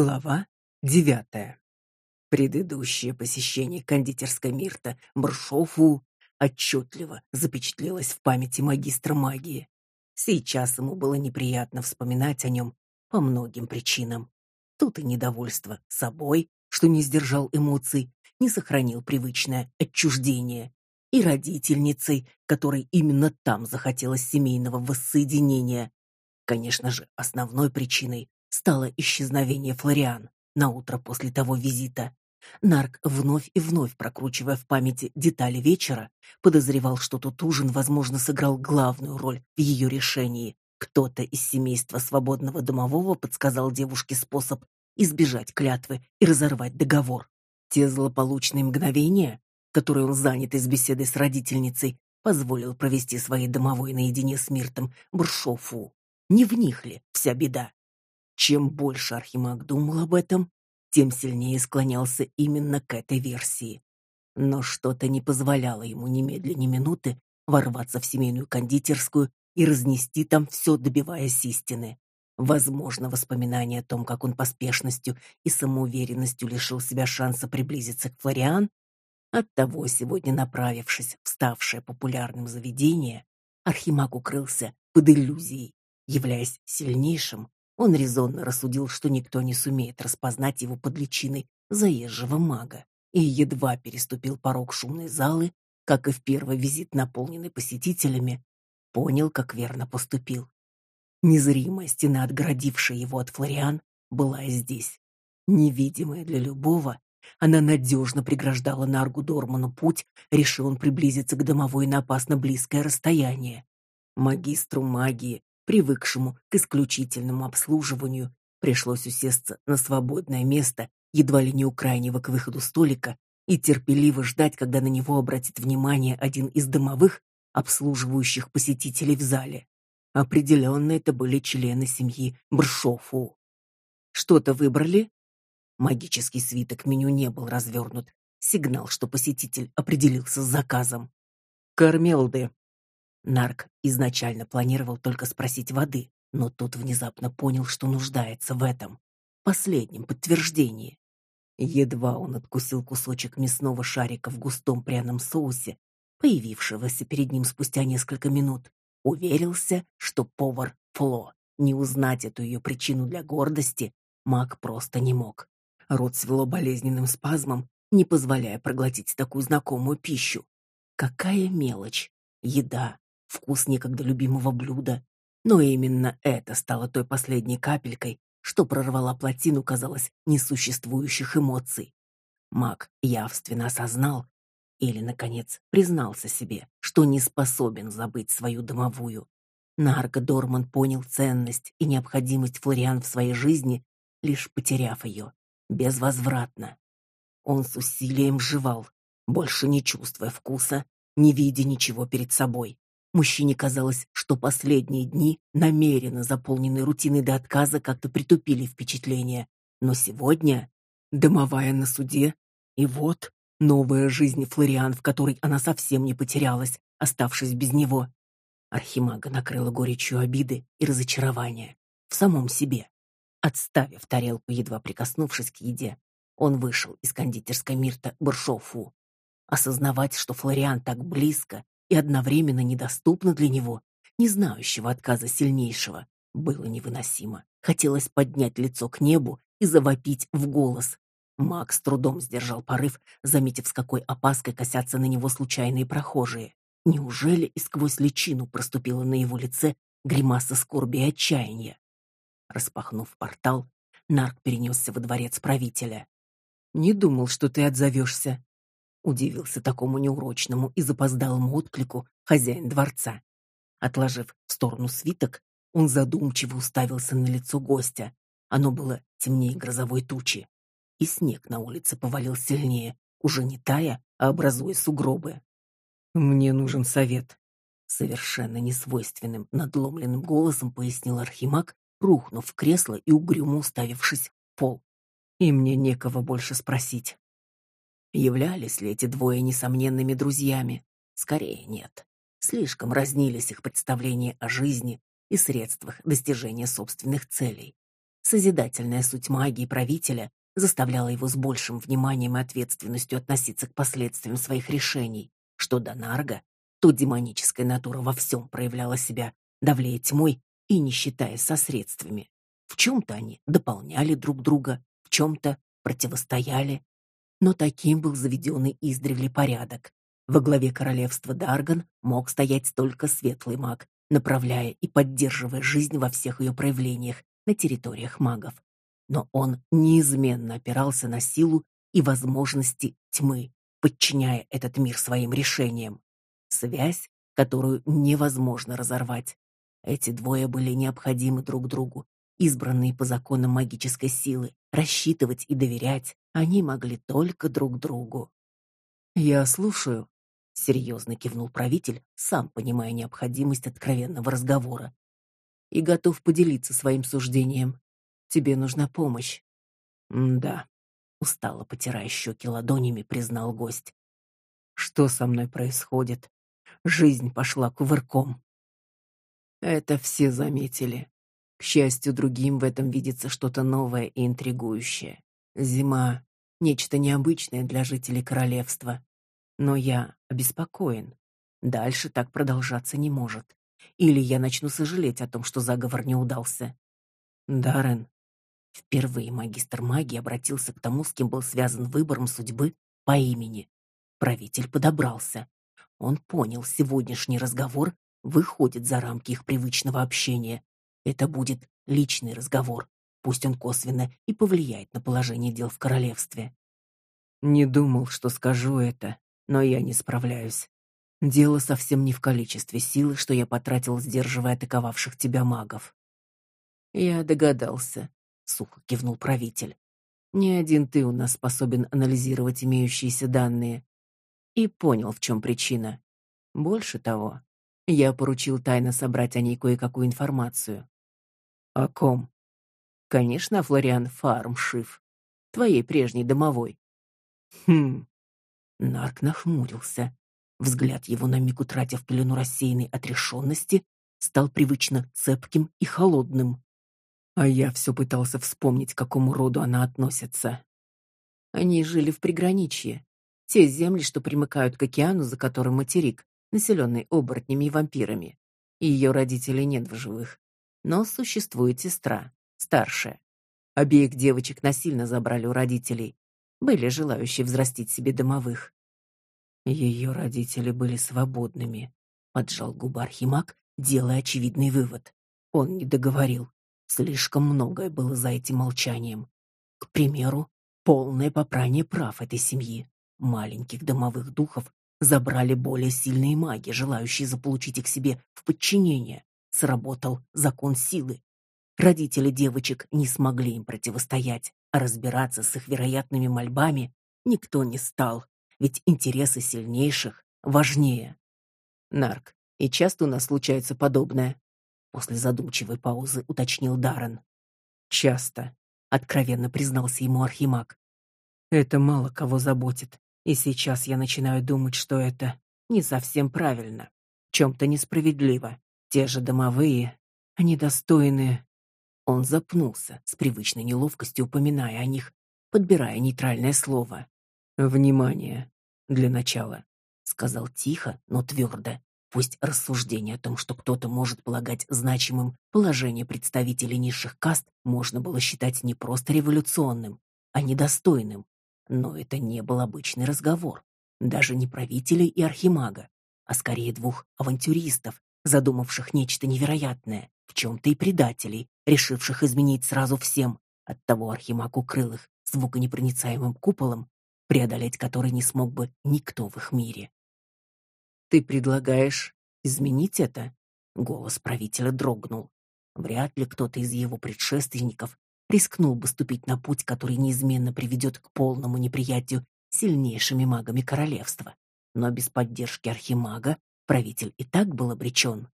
Глава девятая. Предыдущее посещение кондитерской Мирта Бршофу отчетливо запечатлелось в памяти магистра магии. Сейчас ему было неприятно вспоминать о нем по многим причинам. Тут и недовольство собой, что не сдержал эмоций, не сохранил привычное отчуждение, и родительницей, которой именно там захотелось семейного воссоединения. Конечно же, основной причиной стало исчезновение Флориан на утро после того визита. Нарк, вновь и вновь прокручивая в памяти детали вечера, подозревал, что тот ужин, возможно, сыграл главную роль в ее решении. Кто-то из семейства свободного домового подсказал девушке способ избежать клятвы и разорвать договор. Те злополучные мгновения, которые он занят из беседы с родительницей, позволил провести своей домовой наедине с Миртом Буршофу. Не в них ли вся беда? Чем больше Архимаг думал об этом, тем сильнее склонялся именно к этой версии. Но что-то не позволяло ему немедленно минуты ворваться в семейную кондитерскую и разнести там все, добиваясь истины. Возможно, воспоминание о том, как он поспешностью и самоуверенностью лишил себя шанса приблизиться к Флориан, оттого сегодня направившись в ставшее популярным заведение, Архимаг укрылся под иллюзией, являясь сильнейшим он резонно рассудил, что никто не сумеет распознать его под личиной заезжего мага, и едва переступил порог шумной залы, как и в первый визит, наполненный посетителями, понял, как верно поступил. Незримая стена, отгородившая его от Флориан, была и здесь. Невидимая для любого, она надежно преграждала Наргу Дорману путь, решил он приблизиться к домовой на опасно близкое расстояние. Магистру магии привыкшему к исключительному обслуживанию, пришлось усесться на свободное место, едва ли не у крайнего к выходу столика, и терпеливо ждать, когда на него обратит внимание один из домовых, обслуживающих посетителей в зале. Определенно это были члены семьи Бршофу. Что-то выбрали? Магический свиток меню не был развернут. Сигнал, что посетитель определился с заказом. Кармелды, Нарк изначально планировал только спросить воды, но тут внезапно понял, что нуждается в этом последнем подтверждении. Едва он откусил кусочек мясного шарика в густом пряном соусе, появившегося перед ним спустя несколько минут, уверился, что повар Фло не узнать эту ее причину для гордости маг просто не мог. Рот свело болезненным спазмом, не позволяя проглотить такую знакомую пищу. Какая мелочь! Еда, вкус некогда любимого блюда. Но именно это стало той последней капелькой, что прорвала плотину, казалось, несуществующих эмоций. Мак явственно осознал или наконец признался себе, что не способен забыть свою домовую. Нарко Дорман понял ценность и необходимость Флориан в своей жизни, лишь потеряв ее безвозвратно. Он с усилием жевал, больше не чувствуя вкуса, не видя ничего перед собой. Мужчине казалось, что последние дни, намеренно заполненные рутиной до отказа, как-то притупили впечатление. Но сегодня домовая на суде, и вот новая жизнь Флориан, в которой она совсем не потерялась, оставшись без него. Архимага накрыла горечью обиды и разочарования в самом себе. Отставив тарелку, едва прикоснувшись к еде, он вышел из кондитерской Мирта Буршофу. Осознавать, что Флориан так близко, и одновременно недоступно для него, не знающего отказа сильнейшего, было невыносимо. Хотелось поднять лицо к небу и завопить в голос. Макс трудом сдержал порыв, заметив, с какой опаской косятся на него случайные прохожие. Неужели и сквозь личину проступила на его лице гримаса скорби и отчаяния? Распахнув портал, Нарк перенесся во дворец правителя. «Не думал, что ты отзовешься», Удивился такому неурочному и запоздалому отклику хозяин дворца. Отложив в сторону свиток, он задумчиво уставился на лицо гостя. Оно было темнее грозовой тучи. И снег на улице повалил сильнее, уже не тая, а образуя сугробы. «Мне нужен совет», — совершенно несвойственным, надломленным голосом пояснил Архимаг, рухнув в кресло и угрюмо уставившись в пол. «И мне некого больше спросить». Являлись ли эти двое несомненными друзьями? Скорее нет. Слишком разнились их представления о жизни и средствах достижения собственных целей. Созидательная суть магии правителя заставляла его с большим вниманием и ответственностью относиться к последствиям своих решений. Что до Нарга, то демоническая натура во всем проявляла себя, давлея тьмой и не считаясь со средствами. В чем-то они дополняли друг друга, в чем-то противостояли. Но таким был заведенный издревле порядок. Во главе королевства Дарган мог стоять только светлый маг, направляя и поддерживая жизнь во всех ее проявлениях на территориях магов. Но он неизменно опирался на силу и возможности тьмы, подчиняя этот мир своим решениям. Связь, которую невозможно разорвать. Эти двое были необходимы друг другу, избранные по законам магической силы. Рассчитывать и доверять они могли только друг другу. Я слушаю, серьезно кивнул правитель, сам понимая необходимость откровенного разговора. И готов поделиться своим суждением. Тебе нужна помощь. да, устало потирая щеки ладонями, признал гость. Что со мной происходит? Жизнь пошла кувырком. Это все заметили. К счастью, другим в этом видится что-то новое и интригующее. Зима нечто необычное для жителей королевства. Но я обеспокоен. Дальше так продолжаться не может. Или я начну сожалеть о том, что заговор не удался. Даррен. Впервые магистр магии обратился к тому, с кем был связан выбором судьбы по имени. Правитель подобрался. Он понял, сегодняшний разговор выходит за рамки их привычного общения. Это будет личный разговор, пусть он косвенно и повлияет на положение дел в королевстве. Не думал, что скажу это, но я не справляюсь. Дело совсем не в количестве силы, что я потратил, сдерживая атаковавших тебя магов. Я догадался, сухо кивнул правитель. Не один ты у нас способен анализировать имеющиеся данные. И понял, в чем причина. Больше того, я поручил тайно собрать о ней кое-какую информацию. О ком? Конечно, Флориан Фармшиф, твоей прежней домовой. Хм. Нарк нахмурился. Взгляд его на миг утратив пелену рассеянной отрешенности, стал привычно цепким и холодным. А я все пытался вспомнить, к какому роду она относится. Они жили в приграничье. Те земли, что примыкают к океану, за которым материк, населенный оборотнями и вампирами. Ее родителей нет в живых, но существует сестра, старшая. Обеих девочек насильно забрали у родителей. Были желающие взрастить себе домовых. Ее родители были свободными, поджал губы Архимаг, делая очевидный вывод. Он не договорил. Слишком многое было за этим молчанием. К примеру, полное попрание прав этой семьи. Маленьких домовых духов забрали более сильные маги, желающие заполучить их себе в подчинение. Сработал закон силы. Родители девочек не смогли им противостоять, а разбираться с их вероятными мольбами никто не стал, ведь интересы сильнейших важнее. Нарк, и часто у нас случается подобное. После задумчивой паузы уточнил Даррен. Часто, откровенно признался ему Архимаг. Это мало кого заботит. И сейчас я начинаю думать, что это не совсем правильно, в чем-то несправедливо. Те же домовые, они достойны. Он запнулся, с привычной неловкостью упоминая о них, подбирая нейтральное слово. Внимание для начала, сказал тихо, но твердо. Пусть рассуждение о том, что кто-то может полагать значимым положение представителей низших каст, можно было считать не просто революционным, а недостойным, но это не был обычный разговор, даже не правителя и архимага, а скорее двух авантюристов, задумавших нечто невероятное, в чем то и предателей, решивших изменить сразу всем. Оттого архимаг укрыл их звуконепроницаемым куполом, преодолеть который не смог бы никто в их мире. Ты предлагаешь изменить это? Голос правителя дрогнул. Вряд ли кто-то из его предшественников рискнул бы ступить на путь, который неизменно приведет к полному неприятию сильнейшими магами королевства. Но без поддержки архимага правитель и так был обречен.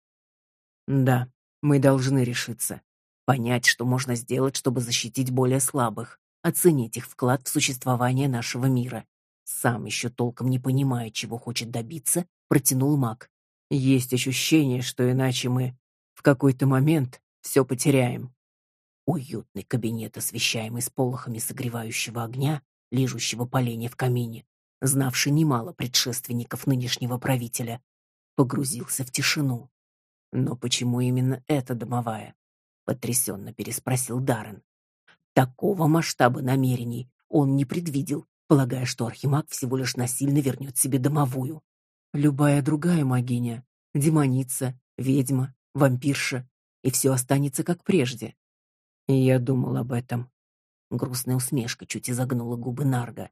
Да, мы должны решиться, понять, что можно сделать, чтобы защитить более слабых, оценить их вклад в существование нашего мира. Сам еще толком не понимая, чего хочет добиться, протянул маг. Есть ощущение, что иначе мы в какой-то момент все потеряем. Уютный кабинет, освещаемый сполохами согревающего огня, лижущего поленья в камине, знавший немало предшественников нынешнего правителя, погрузился в тишину. Но почему именно эта домовая? потрясенно переспросил Даррен. Такого масштаба намерений он не предвидел, полагая, что архимаг всего лишь насильно вернет себе домовую. Любая другая магиня, демоница, ведьма, вампирша, и все останется как прежде. Я думал об этом. Грустная усмешка чуть изогнула губы Нарга.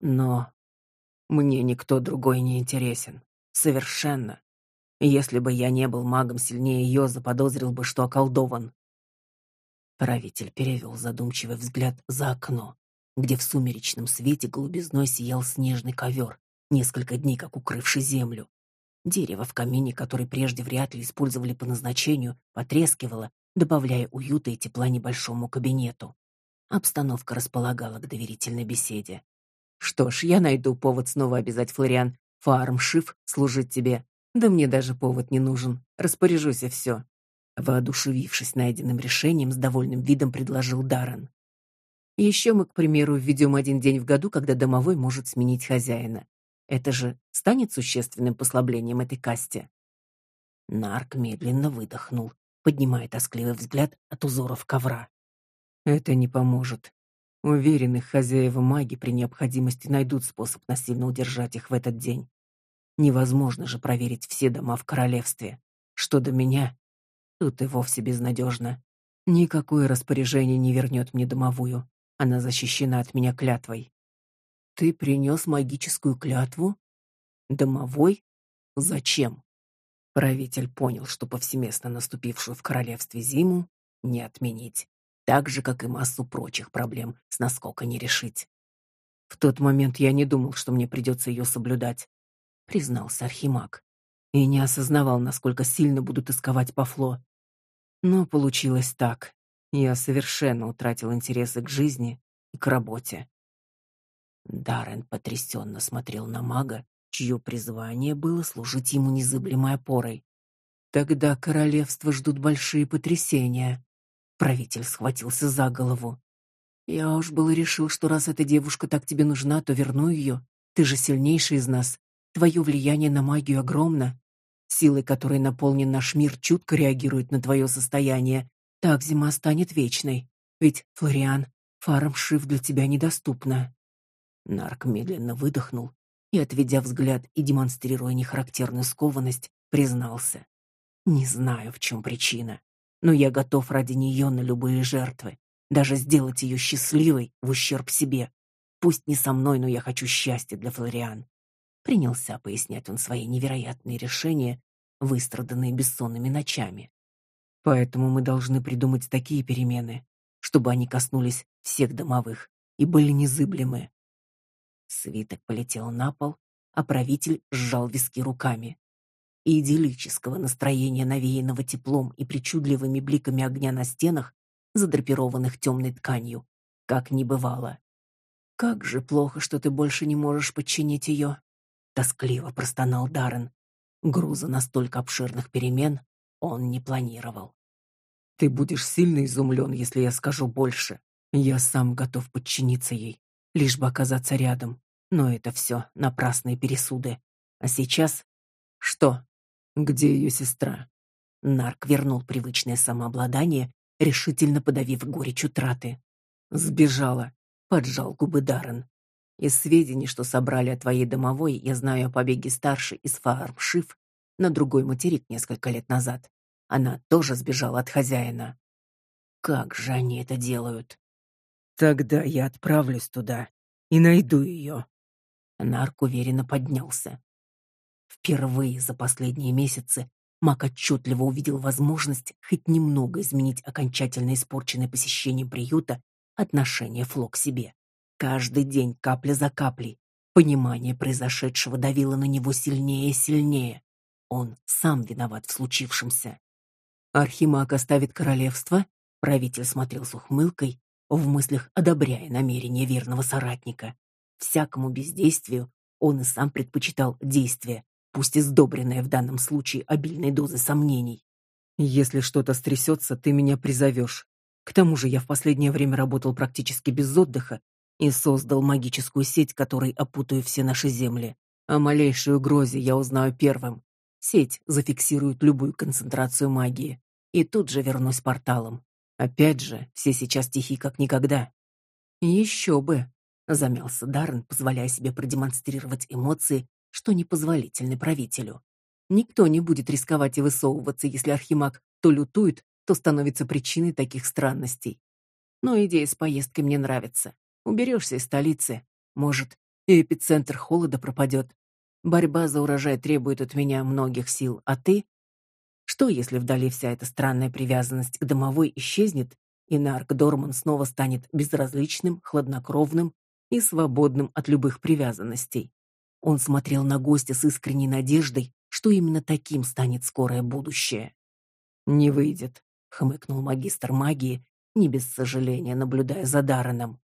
Но мне никто другой не интересен. Совершенно. Если бы я не был магом сильнее ее, заподозрил бы, что околдован. Правитель перевел задумчивый взгляд за окно, где в сумеречном свете голубизной сиял снежный ковер, несколько дней как укрывший землю. Дерево в камине, который прежде вряд ли использовали по назначению, потрескивало, добавляя уюта и тепла небольшому кабинету. Обстановка располагала к доверительной беседе. Что ж, я найду повод снова обязать Флориан Фарм Шиф служить тебе. Да мне даже повод не нужен. Распоряжусь и все. Воодушевившись найденным решением, с довольным видом предложил Даррен. Еще мы, к примеру, введем один день в году, когда домовой может сменить хозяина. Это же станет существенным послаблением этой касте. Нарк медленно выдохнул, поднимая тоскливый взгляд от узоров ковра. Это не поможет. Уверенных хозяева маги при необходимости найдут способ насильно удержать их в этот день. Невозможно же проверить все дома в королевстве. Что до меня, тут и вовсе безнадежно. Никакое распоряжение не вернет мне домовую. Она защищена от меня клятвой. Ты принес магическую клятву? Домовой? Зачем? Правитель понял, что повсеместно наступившую в королевстве зиму не отменить так же, как и массу прочих проблем с наскока не решить. В тот момент я не думал, что мне придется ее соблюдать, признался Архимаг, и не осознавал, насколько сильно буду тосковать по Фло. Но получилось так. Я совершенно утратил интересы к жизни и к работе. Даррен потрясенно смотрел на мага, чье призвание было служить ему незыблемой опорой. Тогда королевство ждут большие потрясения. Правитель схватился за голову. Я уж было решил, что раз эта девушка так тебе нужна, то верну ее. Ты же сильнейший из нас. Твое влияние на магию огромно. Силой, которой наполнен наш мир, чутко реагирует на твое состояние. Так зима станет вечной. Ведь, Флориан, фарм Шиф для тебя недоступна. Нарк медленно выдохнул и, отведя взгляд и демонстрируя нехарактерную скованность, признался: "Не знаю, в чем причина но я готов ради нее на любые жертвы, даже сделать ее счастливой в ущерб себе. Пусть не со мной, но я хочу счастья для Флориан. Принялся пояснять он свои невероятные решения, выстраданные бессонными ночами. Поэтому мы должны придумать такие перемены, чтобы они коснулись всех домовых и были незыблемы. Свиток полетел на пол, а правитель сжал виски руками и идиллического настроения, навеянного теплом и причудливыми бликами огня на стенах, задрапированных темной тканью, как не бывало. Как же плохо, что ты больше не можешь подчинить ее!» — тоскливо простонал Даррен. Груза настолько обширных перемен он не планировал. Ты будешь сильно изумлен, если я скажу больше. Я сам готов подчиниться ей, лишь бы оказаться рядом. Но это все напрасные пересуды. А сейчас что? Где ее сестра? Нарк вернул привычное самообладание, решительно подавив горечь утраты. Сбежала, поджал губы Даррен. Из сведений, что собрали о твоей домовой, я знаю о побеге старшей из Фармшиф на другой материк несколько лет назад. Она тоже сбежала от хозяина. Как же они это делают? Тогда я отправлюсь туда и найду ее. Нарк уверенно поднялся. Впервые за последние месяцы Мак отчетливо увидел возможность хоть немного изменить окончательно испорченное посещением приюта отношение Фло к себе. Каждый день, капля за каплей, понимание произошедшего давило на него сильнее и сильнее. Он сам виноват в случившемся. Архимаг оставит королевство? Правитель смотрел с ухмылкой, в мыслях одобряя намерение верного соратника. Всякому бездействию он и сам предпочитал действие, пусть и сдобренная в данном случае обильной дозой сомнений. Если что-то стрясется, ты меня призовешь. К тому же я в последнее время работал практически без отдыха и создал магическую сеть, которой опутаю все наши земли. О малейшей угрозе я узнаю первым. Сеть зафиксирует любую концентрацию магии, и тут же вернусь порталом. Опять же, все сейчас тихи как никогда. Еще бы, замялся Даррен, позволяя себе продемонстрировать эмоции, что непозволительно правителю. Никто не будет рисковать и высовываться, если архимаг то лютует, то становится причиной таких странностей. Но идея с поездкой мне нравится. Уберешься из столицы, может, и эпицентр холода пропадет. Борьба за урожай требует от меня многих сил, а ты? Что, если вдали вся эта странная привязанность к домовой исчезнет, и Нарк Дорман снова станет безразличным, хладнокровным и свободным от любых привязанностей? Он смотрел на гостя с искренней надеждой, что именно таким станет скорое будущее. Не выйдет, хмыкнул магистр магии, не без сожаления наблюдая за Дарреном.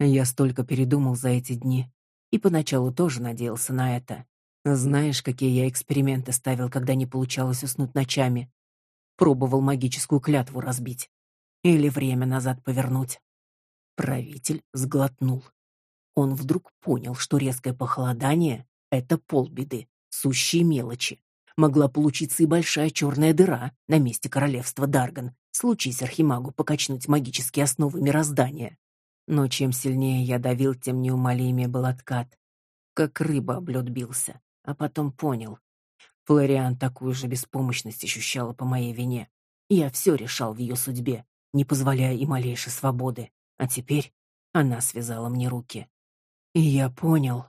Я столько передумал за эти дни, и поначалу тоже надеялся на это. Знаешь, какие я эксперименты ставил, когда не получалось уснуть ночами? Пробовал магическую клятву разбить или время назад повернуть. Правитель сглотнул. Он вдруг понял, что резкое похолодание это полбеды, сущие мелочи. Могла получиться и большая черная дыра на месте королевства Дарган, случись архимагу покачнуть магические основы мироздания. Но чем сильнее я давил, тем неумолимее был откат. Как рыба об бился. А потом понял. Флориан такую же беспомощность ощущала по моей вине. Я все решал в ее судьбе, не позволяя и малейшей свободы. А теперь она связала мне руки. И я понял,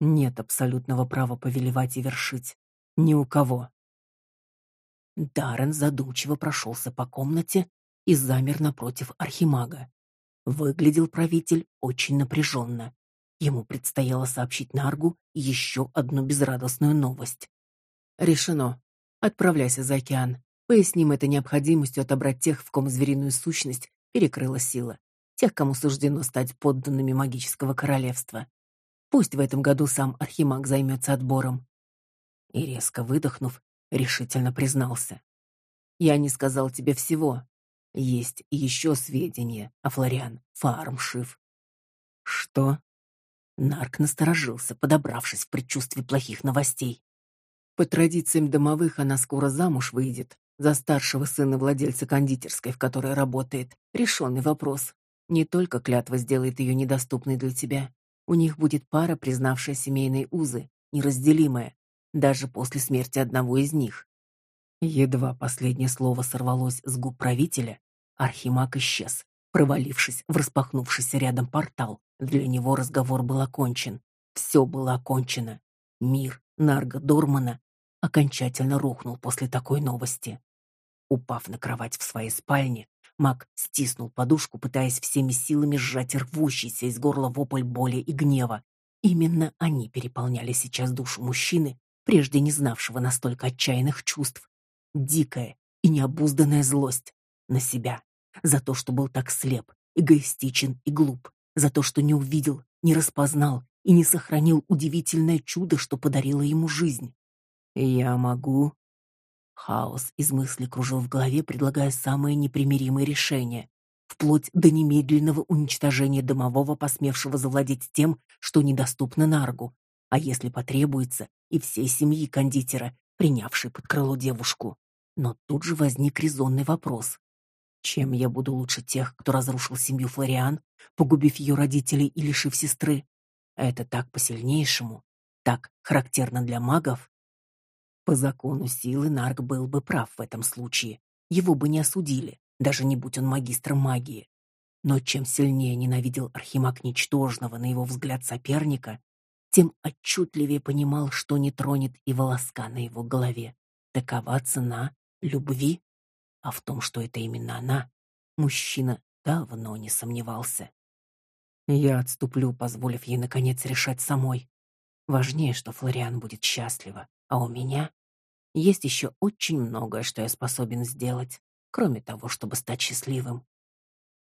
нет абсолютного права повелевать и вершить. Ни у кого. Даррен задумчиво прошелся по комнате и замер напротив архимага. Выглядел правитель очень напряженно. Ему предстояло сообщить Наргу еще одну безрадостную новость. Решено. Отправляйся за океан. Поясним это необходимостью отобрать тех, в ком звериную сущность перекрыла сила, тех, кому суждено стать подданными магического королевства. Пусть в этом году сам архимаг займется отбором. И резко выдохнув, решительно признался: "Я не сказал тебе всего, есть еще сведения о Флориан Фармшив. Что? Нарк насторожился, подобравшись в предчувствии плохих новостей. По традициям домовых она скоро замуж выйдет за старшего сына владельца кондитерской, в которой работает. Решенный вопрос. Не только клятва сделает ее недоступной для тебя. У них будет пара, признавшая семейные узы, неразделимая, даже после смерти одного из них. Едва последнее слово сорвалось с губ правителя, архимаг исчез, провалившись в распахнувшийся рядом портал. Для него разговор был окончен. Все было окончено. Мир Нарга Дормана окончательно рухнул после такой новости. Упав на кровать в своей спальне, Мак стиснул подушку, пытаясь всеми силами сжать рвущийся из горла вопль боли и гнева. Именно они переполняли сейчас душу мужчины, прежде не знавшего настолько отчаянных чувств дикая и необузданная злость на себя за то, что был так слеп, эгоистичен и глуп, за то, что не увидел, не распознал и не сохранил удивительное чудо, что подарило ему жизнь. Я могу Хаос из мыслей кружил в голове, предлагая самые непримиримые решения, вплоть до немедленного уничтожения домового, посмевшего завладеть тем, что недоступно Наргу, а если потребуется, и всей семьи кондитера, принявшей под крыло девушку. Но тут же возник резонный вопрос. Чем я буду лучше тех, кто разрушил семью Флориан, погубив ее родителей и лишив сестры? Это так по-сильнейшему, так характерно для магов. По закону силы Нарк был бы прав в этом случае. Его бы не осудили, даже не будь он магистром магии. Но чем сильнее ненавидел Архимаг ничтожного, на его взгляд, соперника, тем отчетливее понимал, что не тронет и волоска на его голове. Такова цена любви, а в том, что это именно она, мужчина давно не сомневался. Я отступлю, позволив ей наконец решать самой. Важнее, что Флориан будет счастлива, а у меня есть еще очень многое, что я способен сделать, кроме того, чтобы стать счастливым.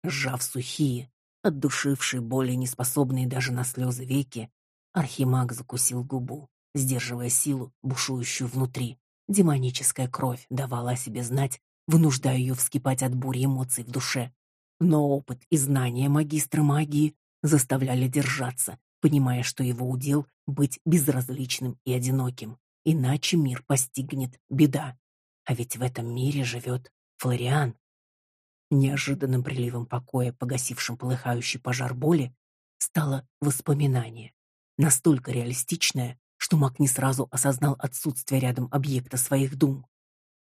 Сжав сухие, отдушившие боли, неспособные даже на слезы веки, Архимаг закусил губу, сдерживая силу, бушующую внутри. Демоническая кровь давала о себе знать, вынуждая ее вскипать от бури эмоций в душе. Но опыт и знания магистра магии заставляли держаться, понимая, что его удел быть безразличным и одиноким, иначе мир постигнет беда. А ведь в этом мире живет Флориан. Неожиданным приливом покоя, погасившим полыхающий пожар боли, стало воспоминание, настолько реалистичное, что маг не сразу осознал отсутствие рядом объекта своих дум.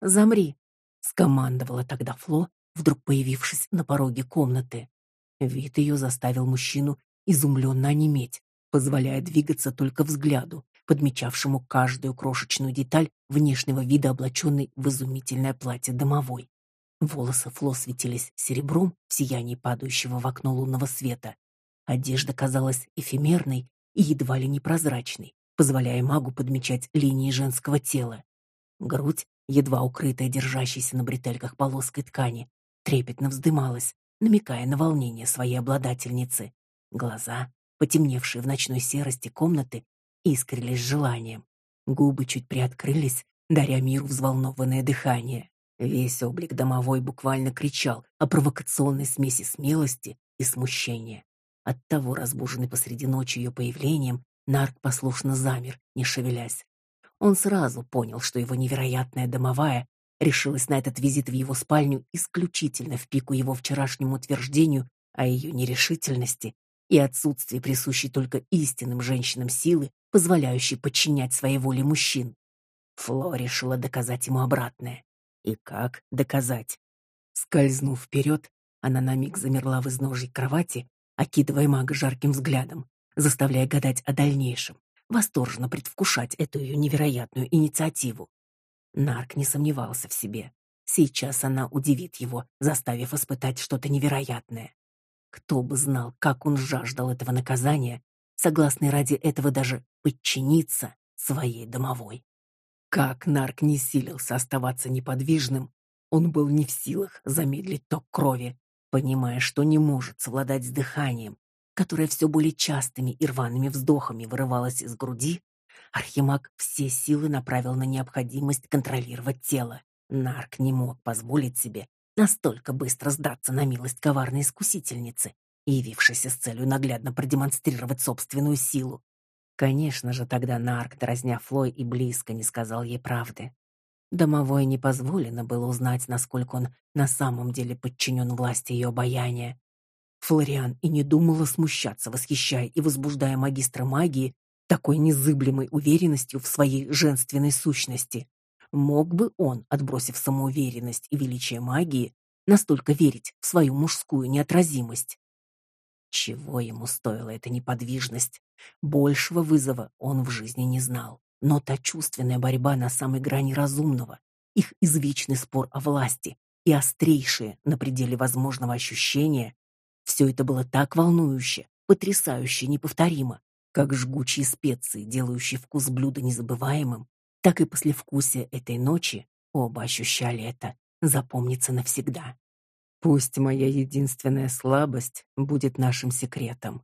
"Замри", скомандовала тогда Фло, вдруг появившись на пороге комнаты. Вид ее заставил мужчину изумленно онеметь, позволяя двигаться только взгляду, подмечавшему каждую крошечную деталь внешнего вида облаченной в изумительное платье домовой. Волосы Фло светились серебром в сиянии падающего в окно лунного света. Одежда казалась эфемерной и едва ли непрозрачной, позволяя магу подмечать линии женского тела. Грудь, едва укрытая держащейся на бретельках полоской ткани, трепетно вздымалась, намекая на волнение своей обладательницы. Глаза, потемневшие в ночной серости комнаты, искрились желанием. Губы чуть приоткрылись, даря миру взволнованное дыхание. Весь облик домовой буквально кричал о провокационной смеси смелости и смущения. Оттого, разбуженный посреди ночи ее появлением, Нарк послушно замер, не шевелясь. Он сразу понял, что его невероятная домовая решилась на этот визит в его спальню исключительно в пику его вчерашнему утверждению о ее нерешительности и отсутствии присущей только истинным женщинам силы, позволяющей подчинять своей воле мужчин. Фло решила доказать ему обратное. И как доказать? Скользнув вперед, она на миг замерла в изножье кровати, окидывая мага жарким взглядом, заставляя гадать о дальнейшем, восторженно предвкушать эту ее невероятную инициативу. Нарк не сомневался в себе. Сейчас она удивит его, заставив испытать что-то невероятное. Кто бы знал, как он жаждал этого наказания, согласный ради этого даже подчиниться своей домовой. Как Нарк не силился оставаться неподвижным, он был не в силах замедлить ток крови, понимая, что не может совладать с дыханием, которое все более частыми и рваными вздохами вырывалось из груди, Архимаг все силы направил на необходимость контролировать тело. Нарк не мог позволить себе настолько быстро сдаться на милость коварной искусительницы, явившейся с целью наглядно продемонстрировать собственную силу. Конечно же, тогда Нарк, дразня Флой, и близко не сказал ей правды. Домовой не позволено было узнать, насколько он на самом деле подчинен власти ее обаяния. Флориан и не думала смущаться, восхищая и возбуждая магистра магии такой незыблемой уверенностью в своей женственной сущности. Мог бы он, отбросив самоуверенность и величие магии, настолько верить в свою мужскую неотразимость? Чего ему стоила эта неподвижность? Большего вызова он в жизни не знал. Но та чувственная борьба на самой грани разумного, их извечный спор о власти и острейшее на пределе возможного ощущения, все это было так волнующе, потрясающе, неповторимо, как жгучие специи, делающие вкус блюда незабываемым, так и послевкусие этой ночи оба ощущали это, запомнится навсегда. Пусть моя единственная слабость будет нашим секретом,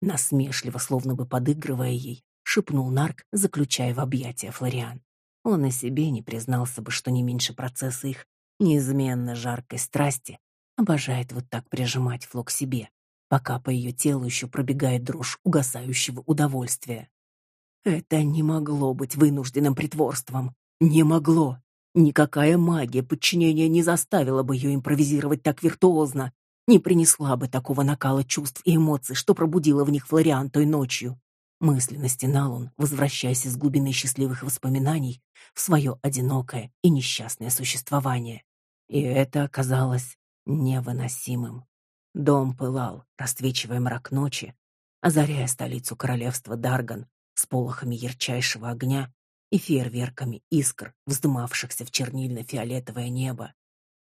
насмешливо, словно бы подыгрывая ей, шепнул Нарк, заключая в объятия Флориан. Он и себе не признался бы, что не меньше процесса их неизменно жаркой страсти обожает вот так прижимать Фло к себе, пока по ее телу еще пробегает дрожь угасающего удовольствия. Это не могло быть вынужденным притворством. Не могло. Никакая магия подчинения не заставила бы ее импровизировать так виртуозно, не принесла бы такого накала чувств и эмоций, что пробудила в них Флориан той ночью. Мысленно стенал он, возвращаясь из глубины счастливых воспоминаний в свое одинокое и несчастное существование. И это оказалось невыносимым. Дом пылал, расцвечивая мрак ночи, озаряя столицу королевства Дарган с полохами ярчайшего огня и фейерверками искр, вздымавшихся в чернильно-фиолетовое небо.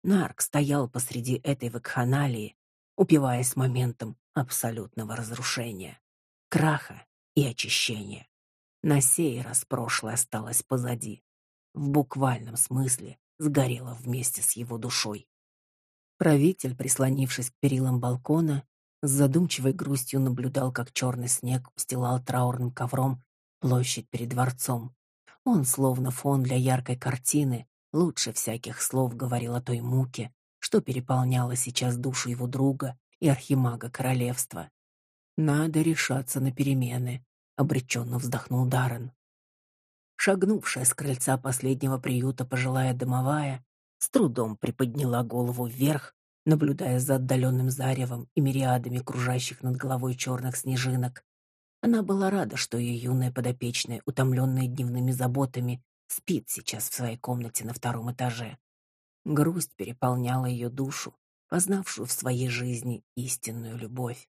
Нарк стоял посреди этой вакханалии, упиваясь моментом абсолютного разрушения, краха и очищения. На сей раз прошлое осталось позади. В буквальном смысле сгорело вместе с его душой. Правитель, прислонившись к перилам балкона, с задумчивой грустью наблюдал, как черный снег устилал траурным ковром площадь перед дворцом. Он, словно фон для яркой картины, лучше всяких слов говорил о той муке, что переполняло сейчас душу его друга и архимага королевства. Надо решаться на перемены, обреченно вздохнул Даррен. Шагнувшая с крыльца последнего приюта пожилая домовая с трудом приподняла голову вверх, наблюдая за отдаленным заревом и мириадами кружащих над головой черных снежинок. Она была рада, что ее юная подопечная, утомленная дневными заботами, спит сейчас в своей комнате на втором этаже. Грусть переполняла ее душу, познавшую в своей жизни истинную любовь.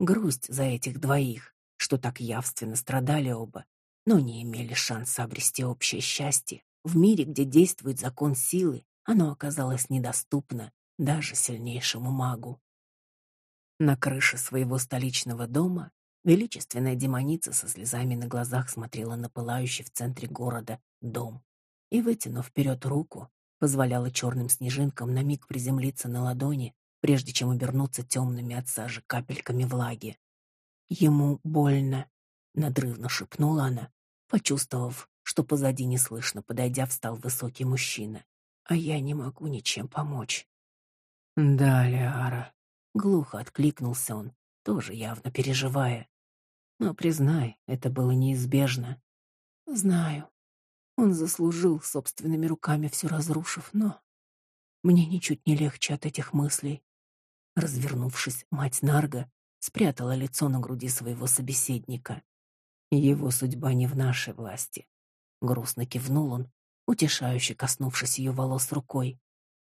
Грусть за этих двоих, что так явственно страдали оба, но не имели шанса обрести общее счастье. В мире, где действует закон силы, оно оказалось недоступно даже сильнейшему магу. На крыше своего столичного дома величественная демоница со слезами на глазах смотрела на пылающий в центре города дом и, вытянув вперед руку, позволяла черным снежинкам на миг приземлиться на ладони, прежде чем обернуться темными от сажи капельками влаги. Ему больно, надрывно шепнула она, почувствовав, что позади неслышно, подойдя, встал высокий мужчина. А я не могу ничем помочь. Да, Лиара, глухо откликнулся он, тоже явно переживая. Но признай, это было неизбежно. Знаю. Он заслужил собственными руками все разрушив, но мне ничуть не легче от этих мыслей. Развернувшись, мать Нарга спрятала лицо на груди своего собеседника. Его судьба не в нашей власти. Грустно кивнул он, утешающе коснувшись ее волос рукой.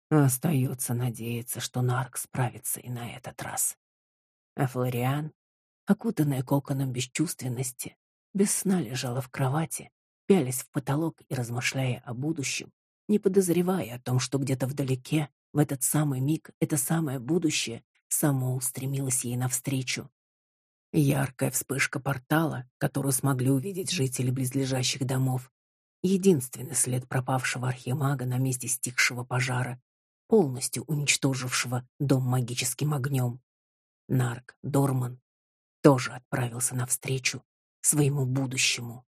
Остается надеяться, что Нарк справится и на этот раз. А Флориан, окутанная коконом бесчувственности, без сна лежала в кровати, пялясь в потолок и размышляя о будущем, не подозревая о том, что где-то вдалеке, в этот самый миг, это самое будущее само устремилось ей навстречу. Яркая вспышка портала, которую смогли увидеть жители близлежащих домов, единственный след пропавшего архимага на месте стихшего пожара, полностью уничтожившего дом магическим огнем. Нарк Дорман тоже отправился навстречу своему будущему.